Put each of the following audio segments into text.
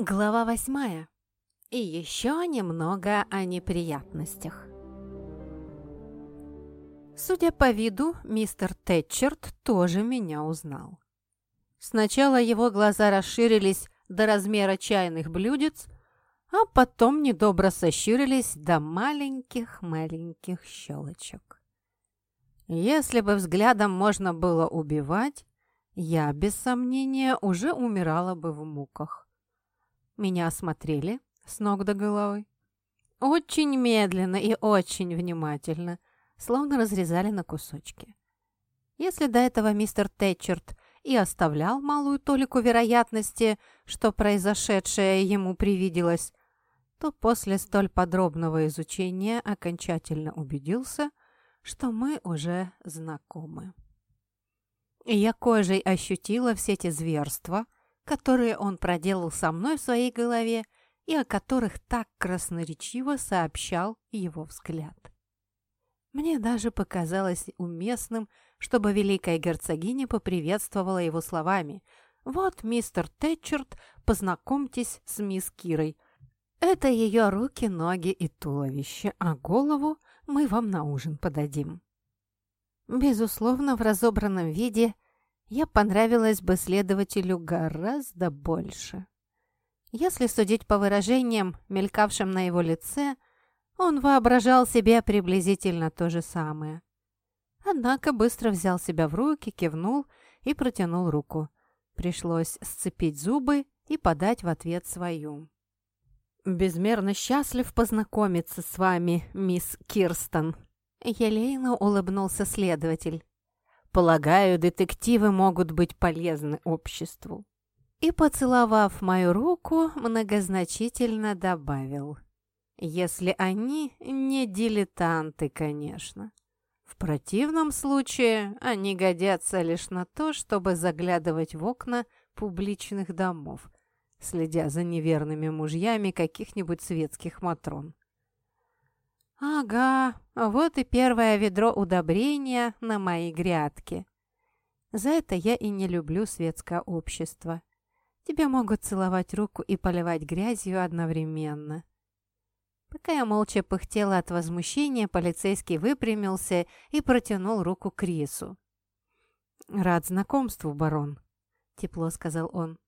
Глава восьмая. И еще немного о неприятностях. Судя по виду, мистер Тэтчерт тоже меня узнал. Сначала его глаза расширились до размера чайных блюдец, а потом недобро сощурились до маленьких-маленьких щелочек. Если бы взглядом можно было убивать, я, без сомнения, уже умирала бы в муках. Меня осмотрели с ног до головы. Очень медленно и очень внимательно, словно разрезали на кусочки. Если до этого мистер Тэтчерт и оставлял малую толику вероятности, что произошедшее ему привиделось, то после столь подробного изучения окончательно убедился, что мы уже знакомы. Я кожей ощутила все эти зверства – которые он проделал со мной в своей голове и о которых так красноречиво сообщал его взгляд. Мне даже показалось уместным, чтобы великая герцогиня поприветствовала его словами «Вот, мистер Тэтчерт, познакомьтесь с мисс Кирой. Это ее руки, ноги и туловище, а голову мы вам на ужин подадим». Безусловно, в разобранном виде – я понравилась бы следователю гораздо больше. Если судить по выражениям, мелькавшим на его лице, он воображал себе приблизительно то же самое. Однако быстро взял себя в руки, кивнул и протянул руку. Пришлось сцепить зубы и подать в ответ свою. «Безмерно счастлив познакомиться с вами, мисс Кирстон», — елейно улыбнулся следователь. Полагаю, детективы могут быть полезны обществу». И, поцеловав мою руку, многозначительно добавил. «Если они не дилетанты, конечно. В противном случае они годятся лишь на то, чтобы заглядывать в окна публичных домов, следя за неверными мужьями каких-нибудь светских матрон. «Ага, вот и первое ведро удобрения на моей грядке. За это я и не люблю светское общество. Тебе могут целовать руку и поливать грязью одновременно». Пока я молча пыхтела от возмущения, полицейский выпрямился и протянул руку Крису. «Рад знакомству, барон», — тепло сказал он.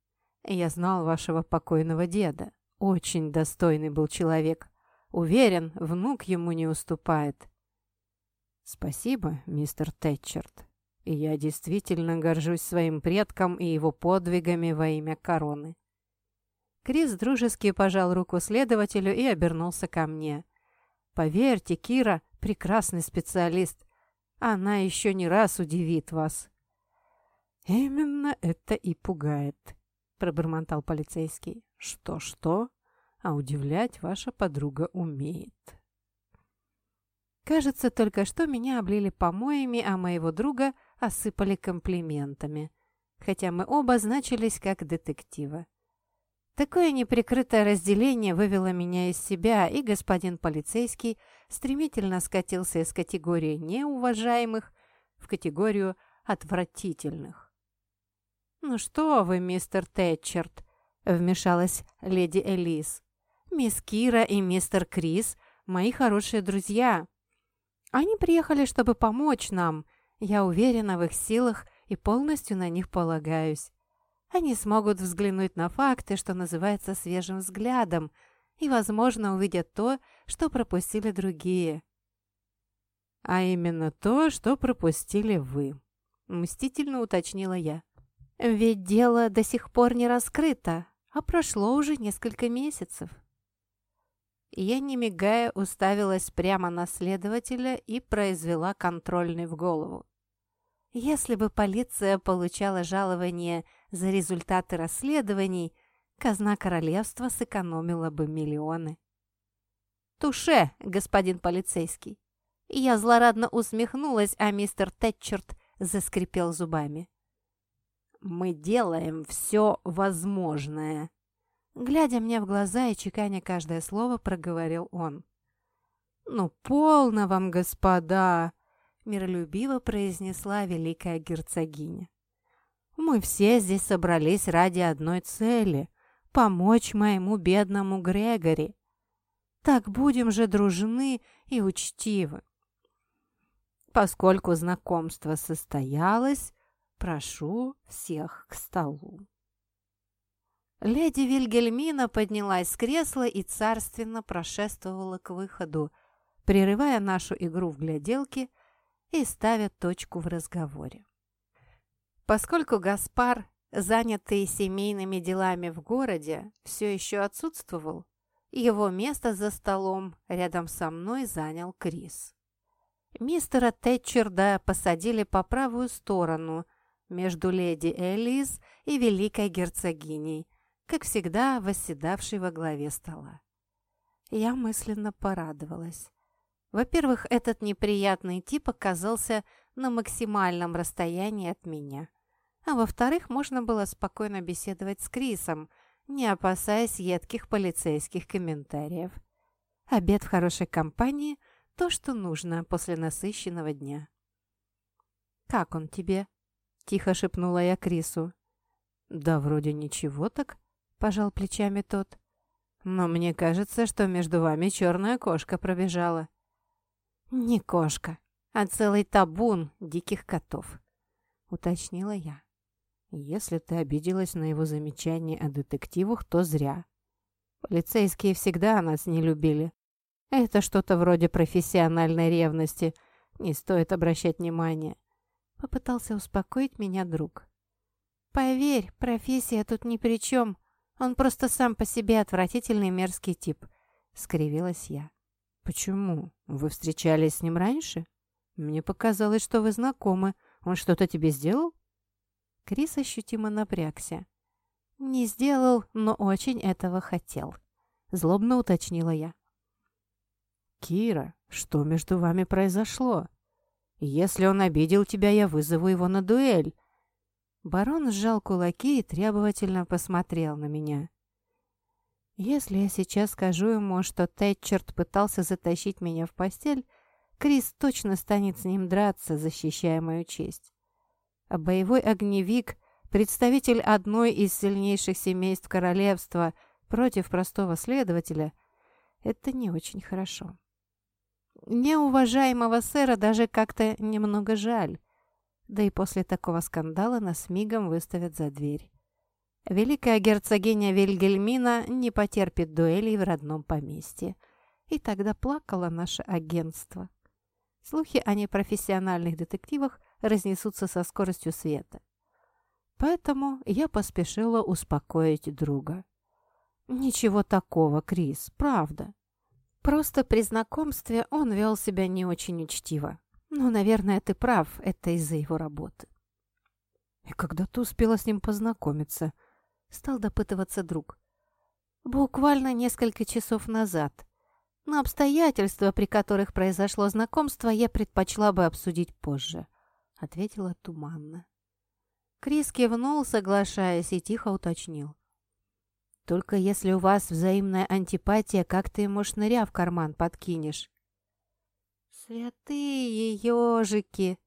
«Я знал вашего покойного деда. Очень достойный был человек. Уверен, внук ему не уступает. Спасибо, мистер Тэтчерт. И я действительно горжусь своим предком и его подвигами во имя короны. Крис дружески пожал руку следователю и обернулся ко мне. «Поверьте, Кира – прекрасный специалист. Она еще не раз удивит вас». «Именно это и пугает», – пробормотал полицейский. «Что-что?» А удивлять ваша подруга умеет. Кажется, только что меня облили помоями, а моего друга осыпали комплиментами, хотя мы оба значились как детективы. Такое неприкрытое разделение вывело меня из себя, и господин полицейский стремительно скатился из категории неуважаемых в категорию отвратительных. «Ну что вы, мистер Тэтчерт!» — вмешалась леди Элис. Мисс Кира и мистер Крис – мои хорошие друзья. Они приехали, чтобы помочь нам. Я уверена в их силах и полностью на них полагаюсь. Они смогут взглянуть на факты, что называется свежим взглядом, и, возможно, увидят то, что пропустили другие. А именно то, что пропустили вы, мстительно уточнила я. Ведь дело до сих пор не раскрыто, а прошло уже несколько месяцев. Я, не мигая, уставилась прямо на следователя и произвела контрольный в голову. Если бы полиция получала жалование за результаты расследований, казна королевства сэкономила бы миллионы. «Туше, господин полицейский!» Я злорадно усмехнулась, а мистер Тэтчерт заскрипел зубами. «Мы делаем все возможное», Глядя мне в глаза и чеканя каждое слово, проговорил он. «Ну, полно вам, господа!» — миролюбиво произнесла великая герцогиня. «Мы все здесь собрались ради одной цели — помочь моему бедному Грегори. Так будем же дружны и учтивы. Поскольку знакомство состоялось, прошу всех к столу. Леди Вильгельмина поднялась с кресла и царственно прошествовала к выходу, прерывая нашу игру в гляделки и ставя точку в разговоре. Поскольку Гаспар, занятый семейными делами в городе, все еще отсутствовал, его место за столом рядом со мной занял Крис. Мистера Тэтчерда посадили по правую сторону, между леди Элис и великой герцогиней, как всегда восседавшей во главе стола. Я мысленно порадовалась. Во-первых, этот неприятный тип оказался на максимальном расстоянии от меня. А во-вторых, можно было спокойно беседовать с Крисом, не опасаясь едких полицейских комментариев. Обед в хорошей компании – то, что нужно после насыщенного дня. «Как он тебе?» – тихо шепнула я Крису. «Да вроде ничего так», – пожал плечами тот. «Но мне кажется, что между вами черная кошка пробежала». «Не кошка, а целый табун диких котов», — уточнила я. «Если ты обиделась на его замечание о детективах, то зря. Полицейские всегда нас не любили. Это что-то вроде профессиональной ревности. Не стоит обращать внимания. Попытался успокоить меня друг. «Поверь, профессия тут ни при чем. Он просто сам по себе отвратительный мерзкий тип», — скривилась я. «Почему? Вы встречались с ним раньше? Мне показалось, что вы знакомы. Он что-то тебе сделал?» Крис ощутимо напрягся. «Не сделал, но очень этого хотел», — злобно уточнила я. «Кира, что между вами произошло? Если он обидел тебя, я вызову его на дуэль». Барон сжал кулаки и требовательно посмотрел на меня. «Если я сейчас скажу ему, что Тэтчерт пытался затащить меня в постель, Крис точно станет с ним драться, защищая мою честь. А боевой огневик, представитель одной из сильнейших семейств королевства против простого следователя, это не очень хорошо». Неуважаемого сэра даже как-то немного жаль. Да и после такого скандала нас мигом выставят за дверь. Великая герцогиня Вильгельмина не потерпит дуэлей в родном поместье. И тогда плакало наше агентство. Слухи о непрофессиональных детективах разнесутся со скоростью света. Поэтому я поспешила успокоить друга. «Ничего такого, Крис, правда. Просто при знакомстве он вел себя не очень учтиво. Ну, наверное, ты прав, это из-за его работы. И когда ты успела с ним познакомиться? Стал допытываться друг. Буквально несколько часов назад. Но обстоятельства, при которых произошло знакомство, я предпочла бы обсудить позже, ответила туманно. Крис кивнул, соглашаясь, и тихо уточнил. Только если у вас взаимная антипатия, как ты ему шныря в карман подкинешь?» «Святые ежики!»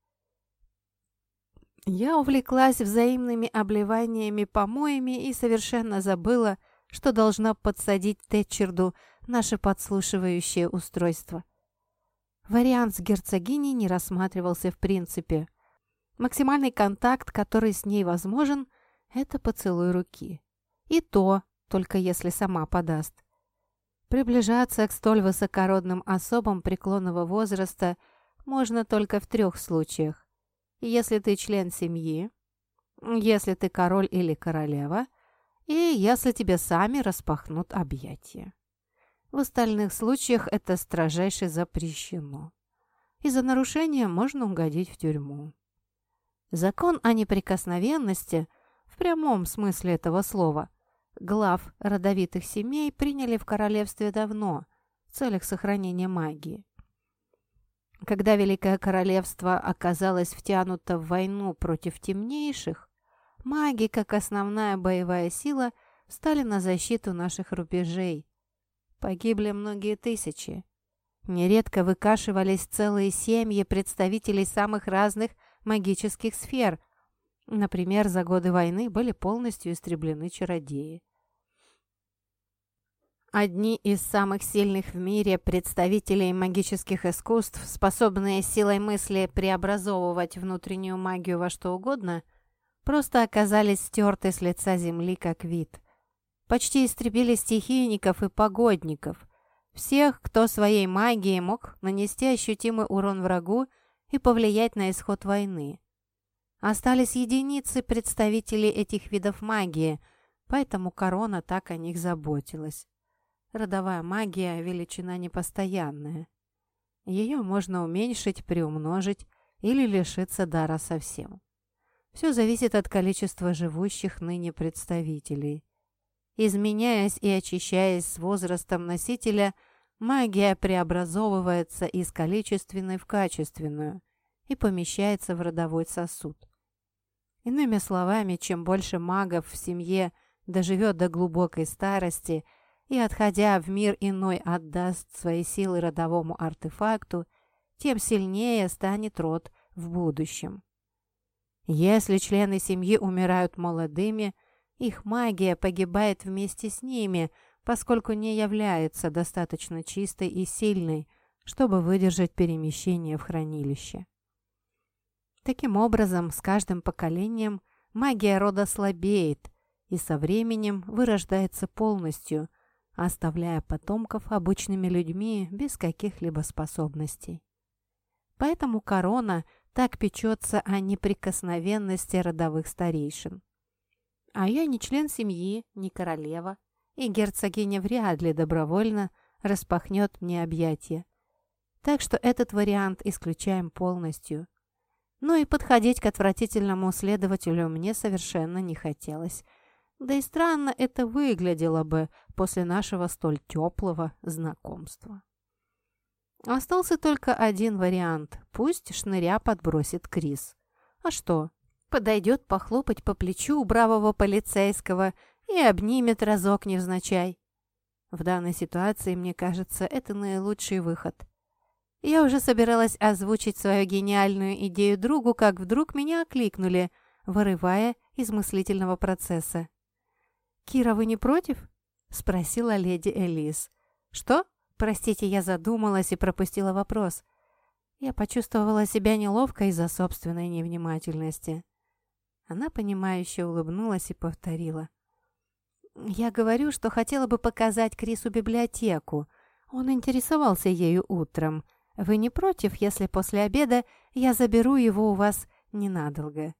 Я увлеклась взаимными обливаниями помоями и совершенно забыла, что должна подсадить Тэтчерду наше подслушивающее устройство. Вариант с герцогиней не рассматривался в принципе. Максимальный контакт, который с ней возможен, это поцелуй руки. И то только если сама подаст. Приближаться к столь высокородным особам преклонного возраста можно только в трех случаях. Если ты член семьи, если ты король или королева, и если тебе сами распахнут объятия. В остальных случаях это строжайше запрещено. И за нарушение можно угодить в тюрьму. Закон о неприкосновенности в прямом смысле этого слова глав родовитых семей приняли в королевстве давно в целях сохранения магии. Когда Великое Королевство оказалось втянуто в войну против темнейших, маги, как основная боевая сила, встали на защиту наших рубежей. Погибли многие тысячи. Нередко выкашивались целые семьи представителей самых разных магических сфер – Например, за годы войны были полностью истреблены чародеи. Одни из самых сильных в мире представителей магических искусств, способные силой мысли преобразовывать внутреннюю магию во что угодно, просто оказались стерты с лица земли как вид. Почти истребили стихийников и погодников, всех, кто своей магией мог нанести ощутимый урон врагу и повлиять на исход войны. Остались единицы представителей этих видов магии, поэтому корона так о них заботилась. Родовая магия – величина непостоянная. Ее можно уменьшить, приумножить или лишиться дара совсем. Все зависит от количества живущих ныне представителей. Изменяясь и очищаясь с возрастом носителя, магия преобразовывается из количественной в качественную и помещается в родовой сосуд. Иными словами, чем больше магов в семье доживет до глубокой старости – и, отходя в мир иной, отдаст свои силы родовому артефакту, тем сильнее станет род в будущем. Если члены семьи умирают молодыми, их магия погибает вместе с ними, поскольку не является достаточно чистой и сильной, чтобы выдержать перемещение в хранилище. Таким образом, с каждым поколением магия рода слабеет и со временем вырождается полностью – оставляя потомков обычными людьми без каких-либо способностей. Поэтому корона так печется о неприкосновенности родовых старейшин. А я не член семьи, не королева, и герцогиня вряд ли добровольно распахнет мне объятия. Так что этот вариант исключаем полностью. Но и подходить к отвратительному следователю мне совершенно не хотелось – да и странно это выглядело бы после нашего столь теплого знакомства. Остался только один вариант. Пусть шныря подбросит Крис. А что? Подойдет похлопать по плечу у бравого полицейского и обнимет разок невзначай. В данной ситуации, мне кажется, это наилучший выход. Я уже собиралась озвучить свою гениальную идею другу, как вдруг меня окликнули, вырывая из мыслительного процесса. «Кира, вы не против?» – спросила леди Элис. «Что?» Простите, я задумалась и пропустила вопрос. Я почувствовала себя неловко из-за собственной невнимательности. Она, понимающе улыбнулась и повторила. «Я говорю, что хотела бы показать Крису библиотеку. Он интересовался ею утром. Вы не против, если после обеда я заберу его у вас ненадолго?»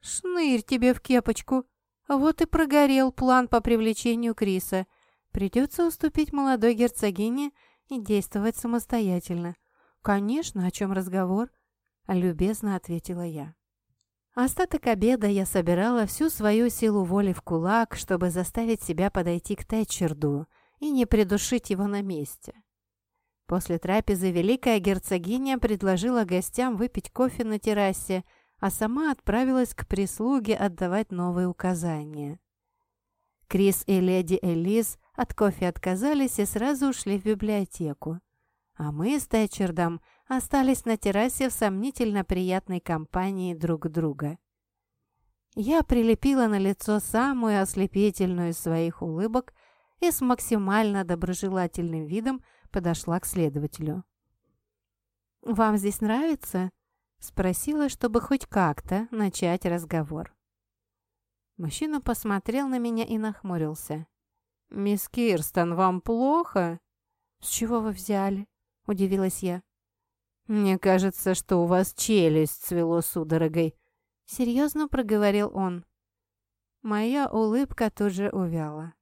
«Шнырь тебе в кепочку!» Вот и прогорел план по привлечению Криса. Придется уступить молодой герцогине и действовать самостоятельно. «Конечно, о чем разговор?» – любезно ответила я. Остаток обеда я собирала всю свою силу воли в кулак, чтобы заставить себя подойти к Тэтчерду и не придушить его на месте. После трапезы великая герцогиня предложила гостям выпить кофе на террасе – а сама отправилась к прислуге отдавать новые указания. Крис и леди Элис от кофе отказались и сразу ушли в библиотеку. А мы с Тэтчердом остались на террасе в сомнительно приятной компании друг друга. Я прилепила на лицо самую ослепительную из своих улыбок и с максимально доброжелательным видом подошла к следователю. «Вам здесь нравится?» Спросила, чтобы хоть как-то начать разговор. Мужчина посмотрел на меня и нахмурился. «Мисс Кирстон, вам плохо?» «С чего вы взяли?» – удивилась я. «Мне кажется, что у вас челюсть свело судорогой», – серьезно проговорил он. Моя улыбка тут же увяла.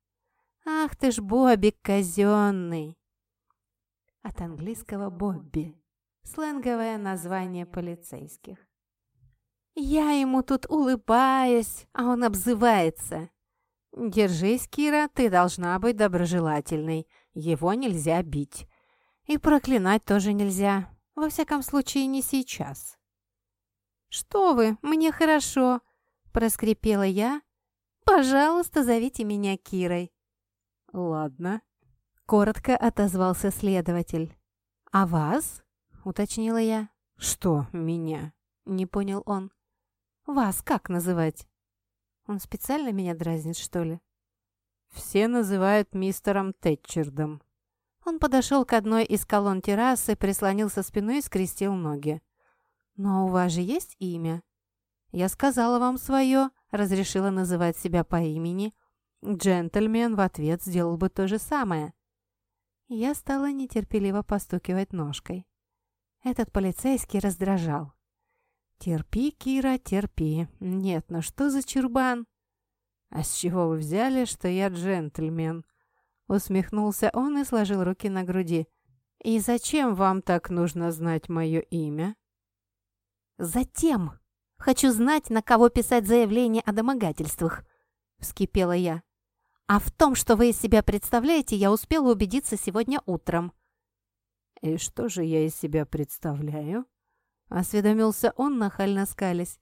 «Ах ты ж Бобик казенный!» От английского «Бобби» Сленговое название полицейских. Я ему тут улыбаюсь, а он обзывается. «Держись, Кира, ты должна быть доброжелательной. Его нельзя бить. И проклинать тоже нельзя. Во всяком случае, не сейчас». «Что вы, мне хорошо», – проскрипела я. «Пожалуйста, зовите меня Кирой». «Ладно», – коротко отозвался следователь. «А вас?» — уточнила я. «Что меня?» — не понял он. «Вас как называть?» «Он специально меня дразнит, что ли?» Все называют мистером Тэтчердом». Он подошел к одной из колонн террасы, прислонился спиной и скрестил ноги. «Но у вас же есть имя?» «Я сказала вам свое, разрешила называть себя по имени. Джентльмен в ответ сделал бы то же самое». Я стала нетерпеливо постукивать ножкой. Этот полицейский раздражал. «Терпи, Кира, терпи. Нет, ну что за чурбан?» «А с чего вы взяли, что я джентльмен?» Усмехнулся он и сложил руки на груди. «И зачем вам так нужно знать мое имя?» «Затем! Хочу знать, на кого писать заявление о домогательствах!» — вскипела я. «А в том, что вы из себя представляете, я успела убедиться сегодня утром». «И что же я из себя представляю?» — осведомился он, нахально скались.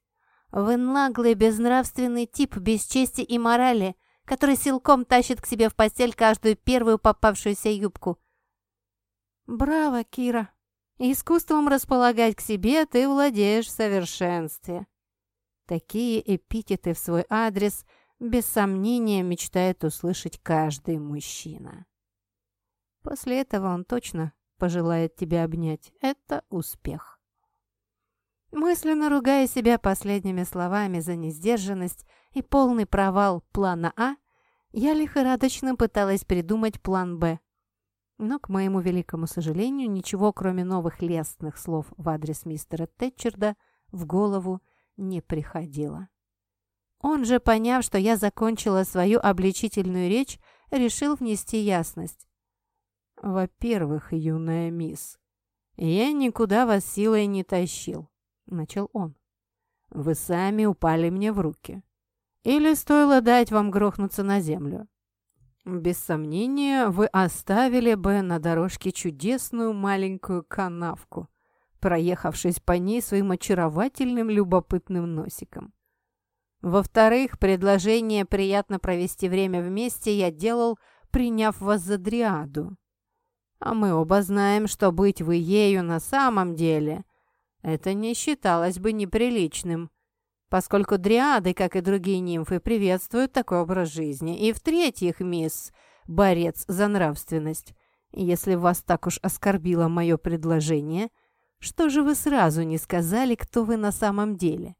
«Вы наглый, безнравственный тип без чести и морали, который силком тащит к себе в постель каждую первую попавшуюся юбку». «Браво, Кира! Искусством располагать к себе ты владеешь в совершенстве». Такие эпитеты в свой адрес без сомнения мечтает услышать каждый мужчина. После этого он точно пожелает тебя обнять. Это успех. Мысленно ругая себя последними словами за несдержанность и полный провал плана А, я лихорадочно пыталась придумать план Б. Но, к моему великому сожалению, ничего, кроме новых лестных слов в адрес мистера Тэтчерда, в голову не приходило. Он же, поняв, что я закончила свою обличительную речь, решил внести ясность. «Во-первых, юная мисс, я никуда вас силой не тащил», — начал он. «Вы сами упали мне в руки. Или стоило дать вам грохнуться на землю? Без сомнения, вы оставили бы на дорожке чудесную маленькую канавку, проехавшись по ней своим очаровательным любопытным носиком. Во-вторых, предложение приятно провести время вместе я делал, приняв вас за дриаду. А мы оба знаем, что быть вы ею на самом деле – это не считалось бы неприличным, поскольку дриады, как и другие нимфы, приветствуют такой образ жизни. И в-третьих, мисс, борец за нравственность, если вас так уж оскорбило мое предложение, что же вы сразу не сказали, кто вы на самом деле?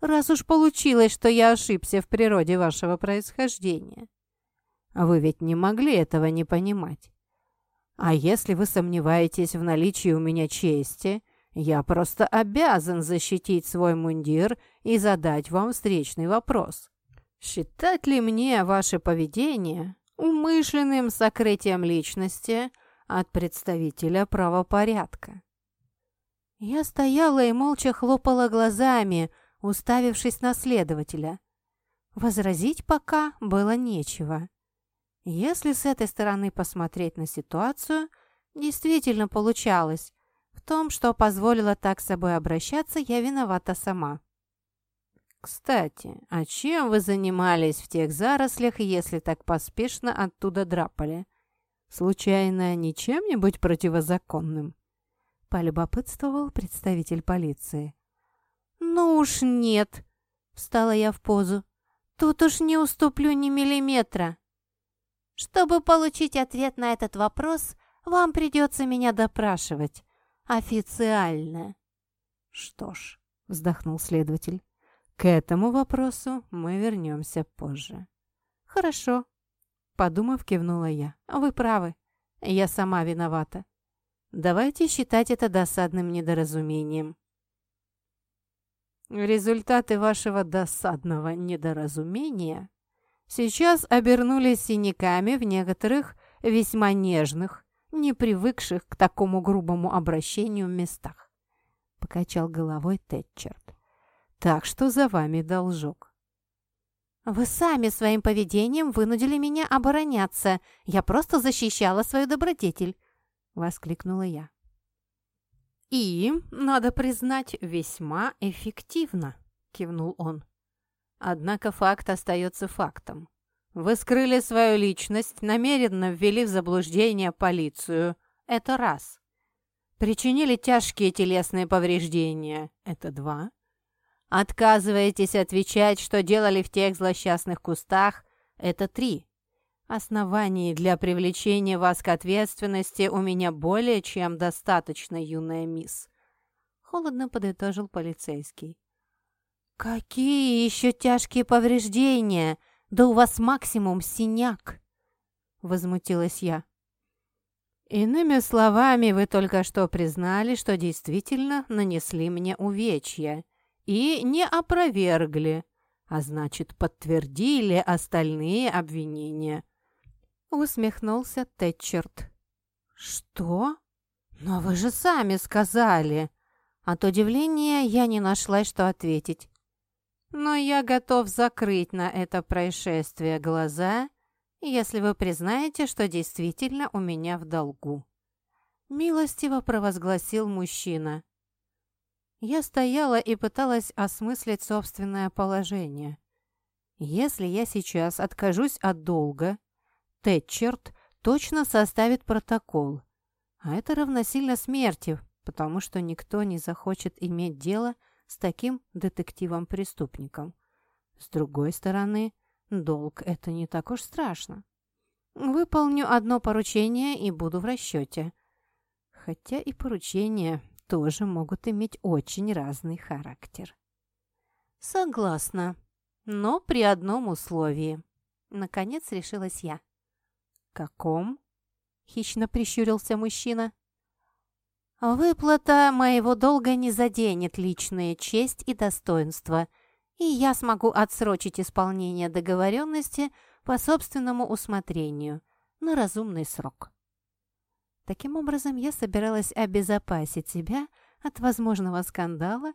Раз уж получилось, что я ошибся в природе вашего происхождения. Вы ведь не могли этого не понимать. А если вы сомневаетесь в наличии у меня чести, я просто обязан защитить свой мундир и задать вам встречный вопрос. Считать ли мне ваше поведение умышленным сокрытием личности от представителя правопорядка? Я стояла и молча хлопала глазами, уставившись на следователя. Возразить пока было нечего. Если с этой стороны посмотреть на ситуацию, действительно получалось. В том, что позволила так с собой обращаться, я виновата сама. «Кстати, а чем вы занимались в тех зарослях, если так поспешно оттуда драпали? Случайно, ничем-нибудь противозаконным?» Полюбопытствовал представитель полиции. «Ну уж нет!» — встала я в позу. «Тут уж не уступлю ни миллиметра!» Чтобы получить ответ на этот вопрос, вам придется меня допрашивать. Официально. Что ж, вздохнул следователь, к этому вопросу мы вернемся позже. Хорошо. Подумав, кивнула я. Вы правы. Я сама виновата. Давайте считать это досадным недоразумением. Результаты вашего досадного недоразумения сейчас обернулись синяками в некоторых весьма нежных, не привыкших к такому грубому обращению местах. Покачал головой Тэтчерт. Так что за вами должок. «Вы сами своим поведением вынудили меня обороняться. Я просто защищала свою добродетель», — воскликнула я. «И, надо признать, весьма эффективно», — кивнул он. Однако факт остается фактом. Вы скрыли свою личность, намеренно ввели в заблуждение полицию. Это раз. Причинили тяжкие телесные повреждения. Это два. Отказываетесь отвечать, что делали в тех злосчастных кустах. Это три. Оснований для привлечения вас к ответственности у меня более чем достаточно, юная мисс. Холодно подытожил полицейский. «Какие еще тяжкие повреждения? Да у вас максимум синяк!» Возмутилась я. «Иными словами, вы только что признали, что действительно нанесли мне увечья и не опровергли, а значит, подтвердили остальные обвинения». Усмехнулся Тэтчерт. «Что? Но вы же сами сказали!» От удивления я не нашла, что ответить. «Но я готов закрыть на это происшествие глаза если вы признаете, что действительно у меня в долгу». Милостиво провозгласил мужчина. Я стояла и пыталась осмыслить собственное положение. Если я сейчас откажусь от долга, Тэтчерт точно составит протокол, а это равносильно смерти, потому что никто не захочет иметь дело с таким детективом-преступником. С другой стороны, Долг — это не так уж страшно. Выполню одно поручение и буду в расчете. Хотя и поручения тоже могут иметь очень разный характер. Согласна, но при одном условии. Наконец решилась я. «Каком?» — хищно прищурился мужчина. «Выплата моего долга не заденет личные честь и достоинство, и я смогу отсрочить исполнение договоренности по собственному усмотрению на разумный срок. Таким образом, я собиралась обезопасить себя от возможного скандала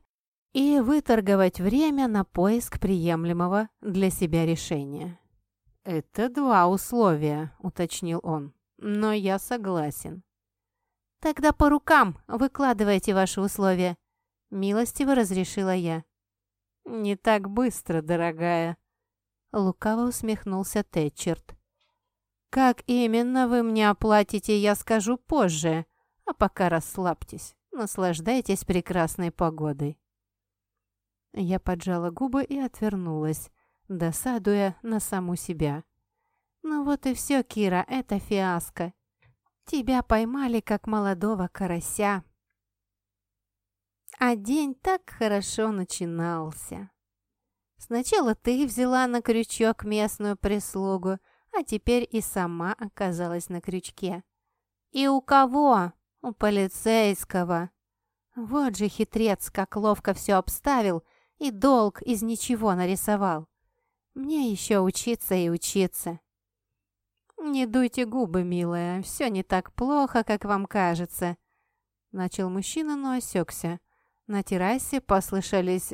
и выторговать время на поиск приемлемого для себя решения. «Это два условия», — уточнил он, — «но я согласен». «Тогда по рукам выкладывайте ваши условия», — милостиво разрешила я. «Не так быстро, дорогая», — лукаво усмехнулся Тэтчерт. «Как именно вы мне оплатите, я скажу позже, а пока расслабьтесь, наслаждайтесь прекрасной погодой». Я поджала губы и отвернулась, досадуя на саму себя. «Ну вот и все, Кира, это фиаско. Тебя поймали, как молодого карася». А день так хорошо начинался. Сначала ты взяла на крючок местную прислугу, а теперь и сама оказалась на крючке. И у кого? У полицейского. Вот же хитрец, как ловко все обставил и долг из ничего нарисовал. Мне еще учиться и учиться. «Не дуйте губы, милая, все не так плохо, как вам кажется», — начал мужчина, но осекся. На террасе послышались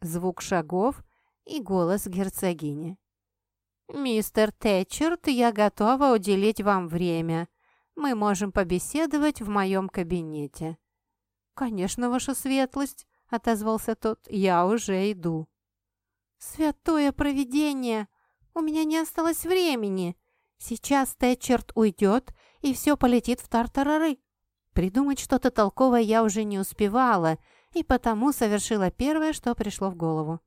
звук шагов и голос герцогини. «Мистер Тэтчерт, я готова уделить вам время. Мы можем побеседовать в моем кабинете». «Конечно, ваша светлость», — отозвался тот, — «я уже иду». «Святое провидение! У меня не осталось времени. Сейчас Тэтчерт уйдет, и все полетит в тартарары. Придумать что-то толковое я уже не успевала, и потому совершила первое, что пришло в голову.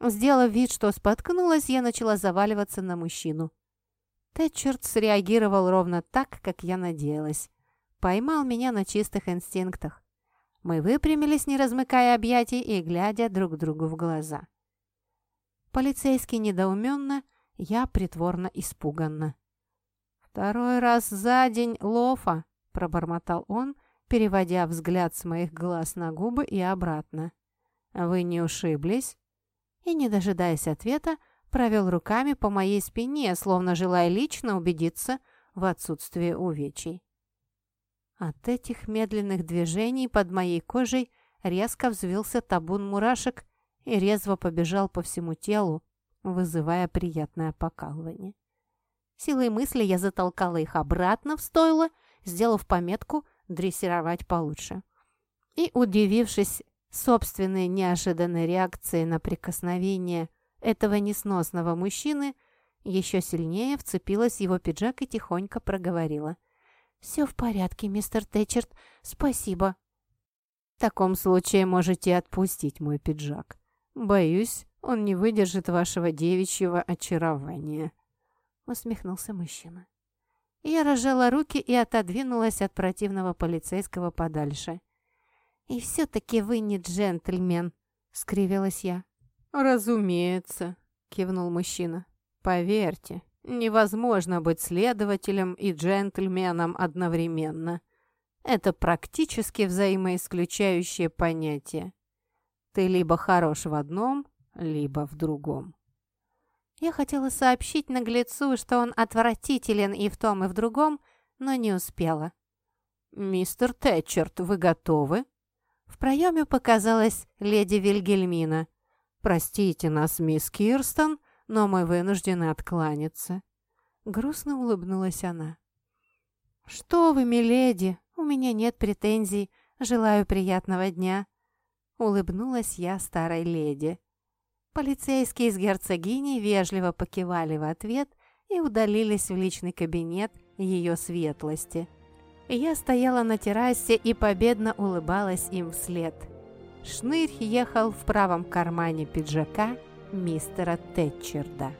Сделав вид, что споткнулась, я начала заваливаться на мужчину. Тэтчерт среагировал ровно так, как я надеялась. Поймал меня на чистых инстинктах. Мы выпрямились, не размыкая объятий и глядя друг другу в глаза. Полицейский недоуменно, я притворно испуганно. «Второй раз за день лофа!» – пробормотал он – переводя взгляд с моих глаз на губы и обратно. «Вы не ушиблись?» И, не дожидаясь ответа, провел руками по моей спине, словно желая лично убедиться в отсутствии увечий. От этих медленных движений под моей кожей резко взвился табун мурашек и резво побежал по всему телу, вызывая приятное покалывание. Силой мысли я затолкала их обратно в стойло, сделав пометку – дрессировать получше. И, удивившись собственной неожиданной реакции на прикосновение этого несносного мужчины, еще сильнее вцепилась в его пиджак и тихонько проговорила. «Все в порядке, мистер Тэтчерт, спасибо». «В таком случае можете отпустить мой пиджак. Боюсь, он не выдержит вашего девичьего очарования». усмехнулся мужчина. Я разжала руки и отодвинулась от противного полицейского подальше. «И все-таки вы не джентльмен», — скривилась я. «Разумеется», — кивнул мужчина. «Поверьте, невозможно быть следователем и джентльменом одновременно. Это практически взаимоисключающее понятие. Ты либо хорош в одном, либо в другом». Я хотела сообщить наглецу, что он отвратителен и в том, и в другом, но не успела. «Мистер Тэтчерт, вы готовы?» В проеме показалась леди Вильгельмина. «Простите нас, мисс Кирстон, но мы вынуждены откланяться». Грустно улыбнулась она. «Что вы, миледи, у меня нет претензий. Желаю приятного дня». Улыбнулась я старой леди. Полицейские с герцогиней вежливо покивали в ответ и удалились в личный кабинет ее светлости. Я стояла на террасе и победно улыбалась им вслед. Шнырь ехал в правом кармане пиджака мистера Тэтчерда.